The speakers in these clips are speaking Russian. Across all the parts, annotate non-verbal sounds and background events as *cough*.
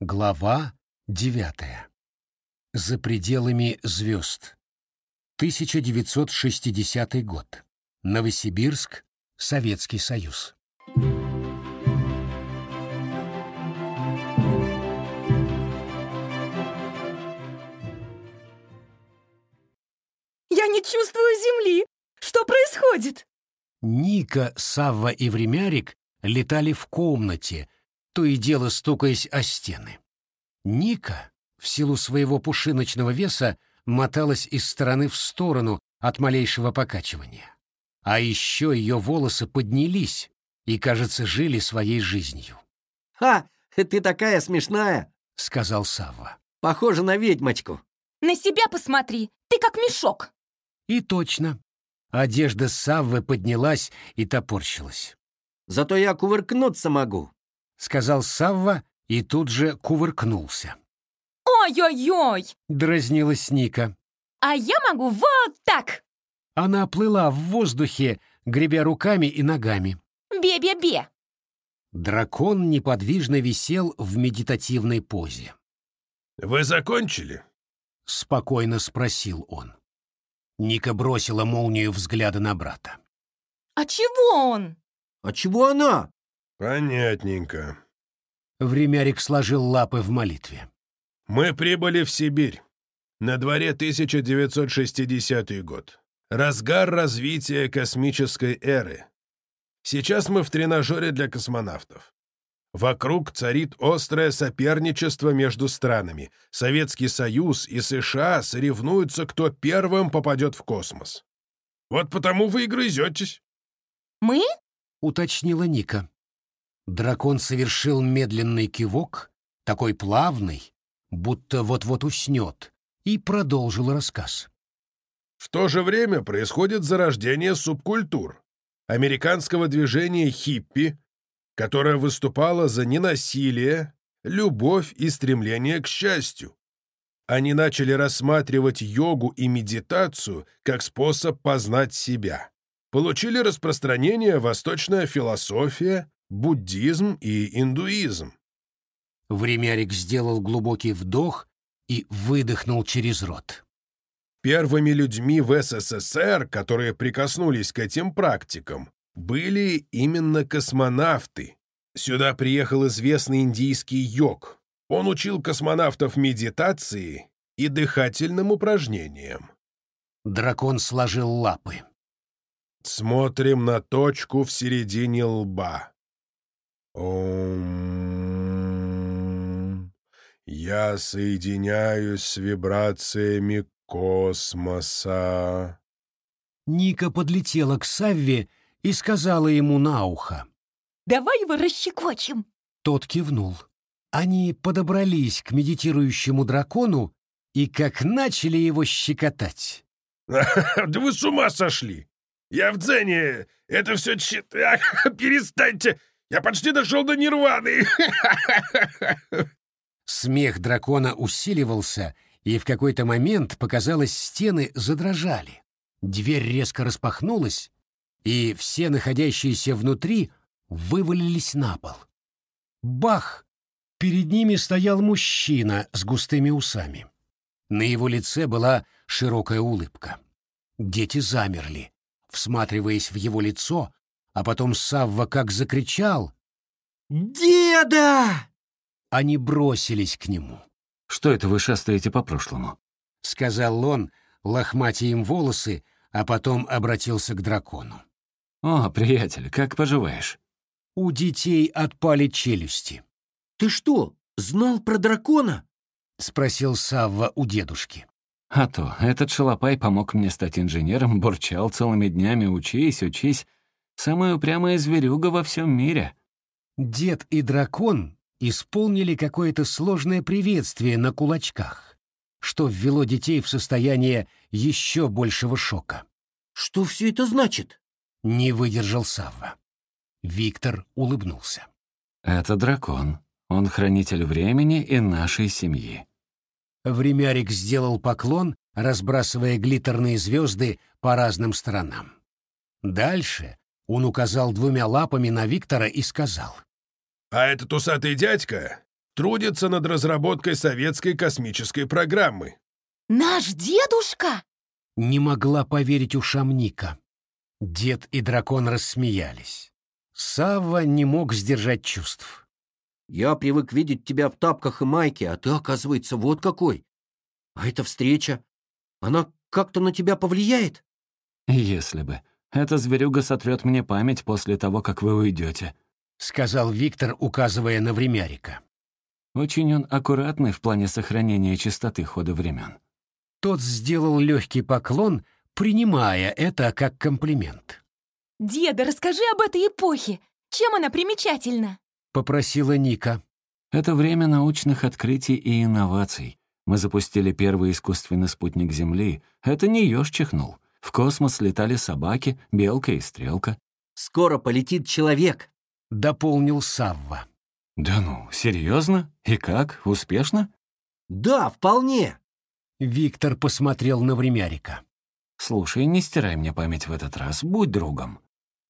Глава 9. За пределами звезд. 1960 год. Новосибирск, Советский Союз. «Я не чувствую земли! Что происходит?» Ника, Савва и Времярик летали в комнате – то и дело стукаясь о стены. Ника, в силу своего пушиночного веса, моталась из стороны в сторону от малейшего покачивания. А еще ее волосы поднялись и, кажется, жили своей жизнью. «Ха! Ты такая смешная!» — сказал Савва. «Похожа на ведьмочку!» «На себя посмотри! Ты как мешок!» И точно. Одежда Саввы поднялась и топорщилась. «Зато я кувыркнуться могу!» — сказал Савва и тут же кувыркнулся. «Ой-ой-ой!» — дразнилась Ника. «А я могу вот так!» Она плыла в воздухе, гребя руками и ногами. «Бе-бе-бе!» Дракон неподвижно висел в медитативной позе. «Вы закончили?» — спокойно спросил он. Ника бросила молнию взгляда на брата. «А чего он?» «А чего она?» Понятненько. Времярик сложил лапы в молитве. Мы прибыли в Сибирь. На дворе 1960 год. Разгар развития космической эры. Сейчас мы в тренажере для космонавтов. Вокруг царит острое соперничество между странами. Советский Союз и США соревнуются, кто первым попадет в космос. Вот потому вы и грызетесь. «Мы?» — уточнила Ника. Дракон совершил медленный кивок, такой плавный, будто вот-вот уснет, и продолжил рассказ. В то же время происходит зарождение субкультур американского движения хиппи, которое выступало за ненасилие, любовь и стремление к счастью. Они начали рассматривать йогу и медитацию как способ познать себя. Получили распространение восточная философия, буддизм и индуизм. Времярик сделал глубокий вдох и выдохнул через рот. Первыми людьми в СССР, которые прикоснулись к этим практикам, были именно космонавты. Сюда приехал известный индийский йог. Он учил космонавтов медитации и дыхательным упражнениям. Дракон сложил лапы. Смотрим на точку в середине лба. Ом. Я соединяюсь с вибрациями космоса. Ника подлетела к Савве и сказала ему на ухо. «Давай его расщекочем!» Тот кивнул. Они подобрались к медитирующему дракону и как начали его щекотать. *laughs* «Да вы с ума сошли! Я в дзене! Это все чит... *laughs* Перестаньте! Я почти дошел до нирваны!» Смех дракона усиливался, и в какой-то момент, показалось, стены задрожали. Дверь резко распахнулась, и все находящиеся внутри вывалились на пол. Бах! Перед ними стоял мужчина с густыми усами. На его лице была широкая улыбка. Дети замерли, всматриваясь в его лицо, а потом Савва как закричал «Деда!» Они бросились к нему. «Что это вы шастаете по прошлому?» — сказал он, лохматя им волосы, а потом обратился к дракону. «О, приятель, как поживаешь?» У детей отпали челюсти. «Ты что, знал про дракона?» — спросил Савва у дедушки. «А то, этот шалопай помог мне стать инженером, бурчал целыми днями «учись, учись», самая упрямая зверюга во всем мире. Дед и дракон исполнили какое-то сложное приветствие на кулачках, что ввело детей в состояние еще большего шока. «Что все это значит?» — не выдержал Савва. Виктор улыбнулся. «Это дракон. Он хранитель времени и нашей семьи». Времярик сделал поклон, разбрасывая глиттерные звезды по разным сторонам. Дальше он указал двумя лапами на Виктора и сказал. «А этот усатый дядька трудится над разработкой советской космической программы». «Наш дедушка?» Не могла поверить ушам Ника. Дед и дракон рассмеялись. Савва не мог сдержать чувств. «Я привык видеть тебя в тапках и майке, а ты, оказывается, вот какой. А эта встреча, она как-то на тебя повлияет?» «Если бы», эта зверюга сотрет мне память после того, как вы уйдете», — сказал Виктор, указывая на времярика. Очень он аккуратный в плане сохранения чистоты хода времен. Тот сделал легкий поклон, принимая это как комплимент. «Деда, расскажи об этой эпохе. Чем она примечательна?» — попросила Ника. «Это время научных открытий и инноваций. Мы запустили первый искусственный спутник Земли. Это не еж чихнул. В космос летали собаки, белка и стрелка. «Скоро полетит человек», — дополнил Савва. «Да ну, серьезно? И как, успешно?» «Да, вполне», — Виктор посмотрел на времярика. «Слушай, не стирай мне память в этот раз, будь другом».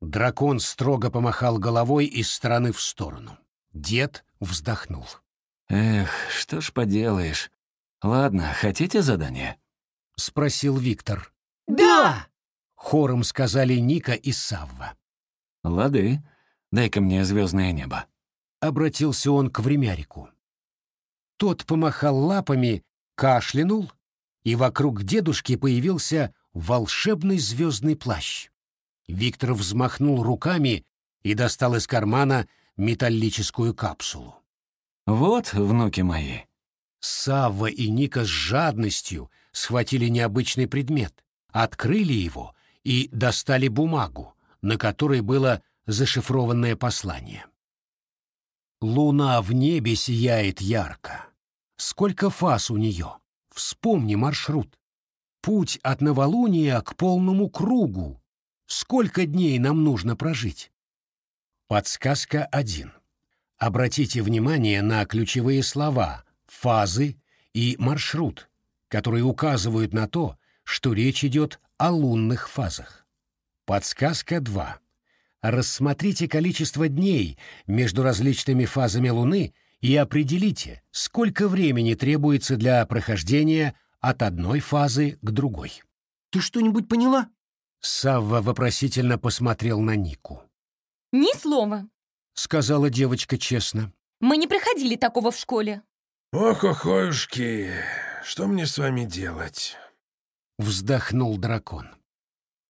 Дракон строго помахал головой из стороны в сторону. Дед вздохнул. «Эх, что ж поделаешь. Ладно, хотите задание?» — спросил Виктор. «Да!» — хором сказали Ника и Савва. «Лады, дай-ка мне звездное небо», — обратился он к времярику. Тот помахал лапами, кашлянул, и вокруг дедушки появился волшебный звездный плащ. Виктор взмахнул руками и достал из кармана металлическую капсулу. «Вот, внуки мои!» Савва и Ника с жадностью схватили необычный предмет, открыли его и достали бумагу, на которой было зашифрованное послание. Луна в небе сияет ярко. Сколько фаз у нее? Вспомни маршрут. Путь от новолуния к полному кругу. Сколько дней нам нужно прожить? Подсказка 1. Обратите внимание на ключевые слова, фазы и маршрут, которые указывают на то, что речь идет о лунных фазах. Подсказка 2. Рассмотрите количество дней между различными фазами Луны и определите, сколько времени требуется для прохождения от одной фазы к другой. «Ты что-нибудь поняла?» Савва вопросительно посмотрел на Нику. «Ни слова», — сказала девочка честно. «Мы не приходили такого в школе». «Ох, охоюшки, что мне с вами делать?» Вздохнул дракон.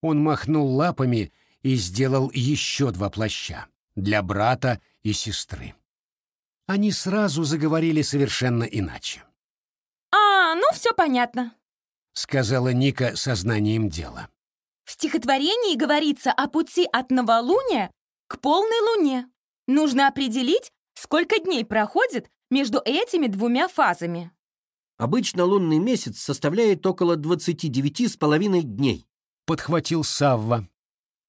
Он махнул лапами и сделал еще два плаща для брата и сестры. Они сразу заговорили совершенно иначе. А, ну все понятно», — сказала Ника со знанием дела. «В стихотворении говорится о пути от новолуния к полной луне. Нужно определить, сколько дней проходит между этими двумя фазами». Обычно лунный месяц составляет около 29 с половиной дней. Подхватил Савва.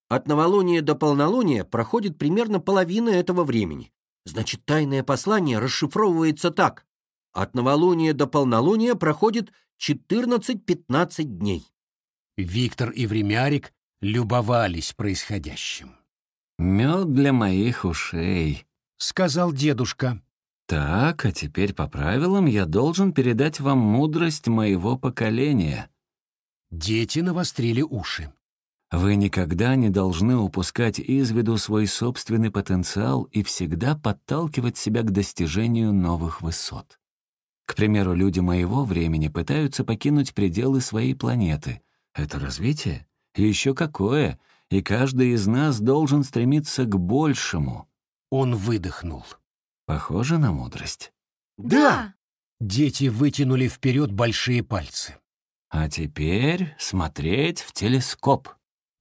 От новолуния до полнолуния проходит примерно половина этого времени. Значит, тайное послание расшифровывается так. От новолуния до полнолуния проходит 14-15 дней. Виктор и Времярик любовались происходящим. «Мед для моих ушей», — сказал дедушка. «Так, а теперь по правилам я должен передать вам мудрость моего поколения». Дети навострили уши. Вы никогда не должны упускать из виду свой собственный потенциал и всегда подталкивать себя к достижению новых высот. К примеру, люди моего времени пытаются покинуть пределы своей планеты. Это развитие? И еще какое? И каждый из нас должен стремиться к большему. Он выдохнул. Похоже на мудрость. Да! Дети вытянули вперед большие пальцы. А теперь смотреть в телескоп.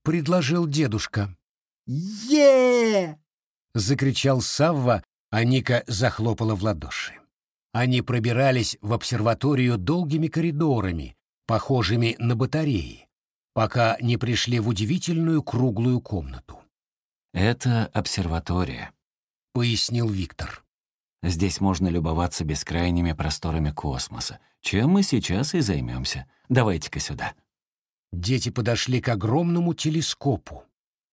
Предложил дедушка. е Закричал Савва, а Ника захлопала в ладоши. Они пробирались в обсерваторию долгими коридорами, похожими на батареи, пока не пришли в удивительную круглую комнату. «Это обсерватория», — пояснил Виктор. Здесь можно любоваться бескрайними просторами космоса, чем мы сейчас и займемся. Давайте-ка сюда». Дети подошли к огромному телескопу.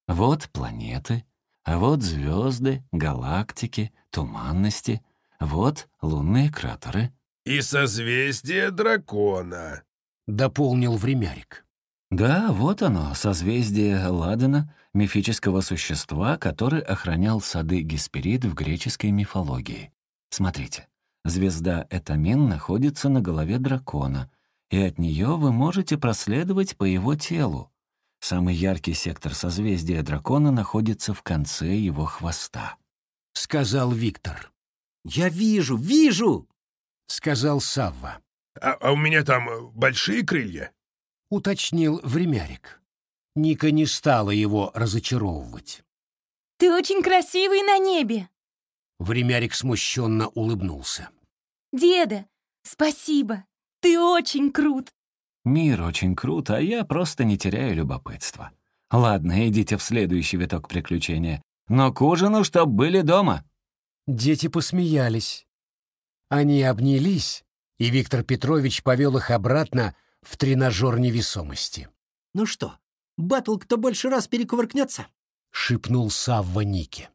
Вот планеты, а вот звезды, галактики, туманности, вот лунные кратеры. «И созвездие дракона», — дополнил Времярик. Да, вот оно, созвездие Ладана, мифического существа, который охранял сады Гесперид в греческой мифологии. Смотрите, звезда Этамин находится на голове дракона, и от нее вы можете проследовать по его телу. Самый яркий сектор созвездия дракона находится в конце его хвоста. Сказал Виктор. «Я вижу, вижу!» Сказал Савва. «А, а у меня там э, большие крылья?» Уточнил Времярик. Ника не стала его разочаровывать. «Ты очень красивый на небе!» Времярик смущенно улыбнулся. «Деда, спасибо! Ты очень крут!» «Мир очень крут, а я просто не теряю любопытства. Ладно, идите в следующий виток приключения. Но к ужину, чтоб были дома!» Дети посмеялись. Они обнялись, и Виктор Петрович повел их обратно в тренажер невесомости. «Ну что, батл кто больше раз перекувыркнется?» — шепнул Савва Ники.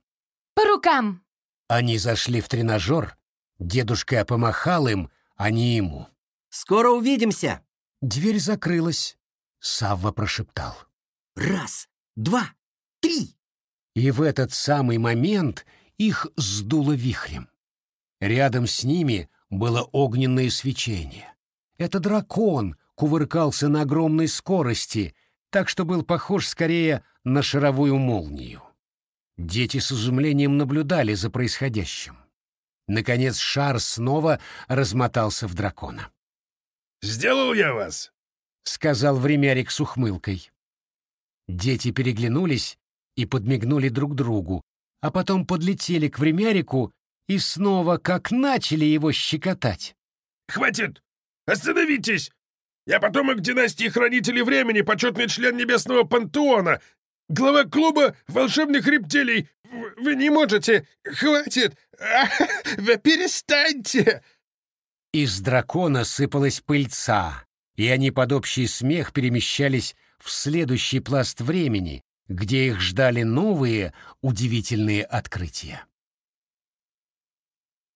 «По рукам!» Они зашли в тренажер. Дедушка помахал им, а не ему. «Скоро увидимся!» Дверь закрылась. Савва прошептал. «Раз, два, три!» И в этот самый момент их сдуло вихрем. Рядом с ними было огненное свечение. Это дракон кувыркался на огромной скорости, так что был похож скорее на шаровую молнию. Дети с изумлением наблюдали за происходящим. Наконец шар снова размотался в дракона. «Сделал я вас!» — сказал времярик с ухмылкой. Дети переглянулись и подмигнули друг другу, а потом подлетели к времярику и снова как начали его щекотать. «Хватит! Остановитесь! Я потомок династии Хранителей Времени, почетный член Небесного Пантеона, Глава клуба волшебных рептилий! Вы не можете! Хватит! *laughs* вы перестаньте!» Из дракона сыпалась пыльца, и они под общий смех перемещались в следующий пласт времени, где их ждали новые удивительные открытия.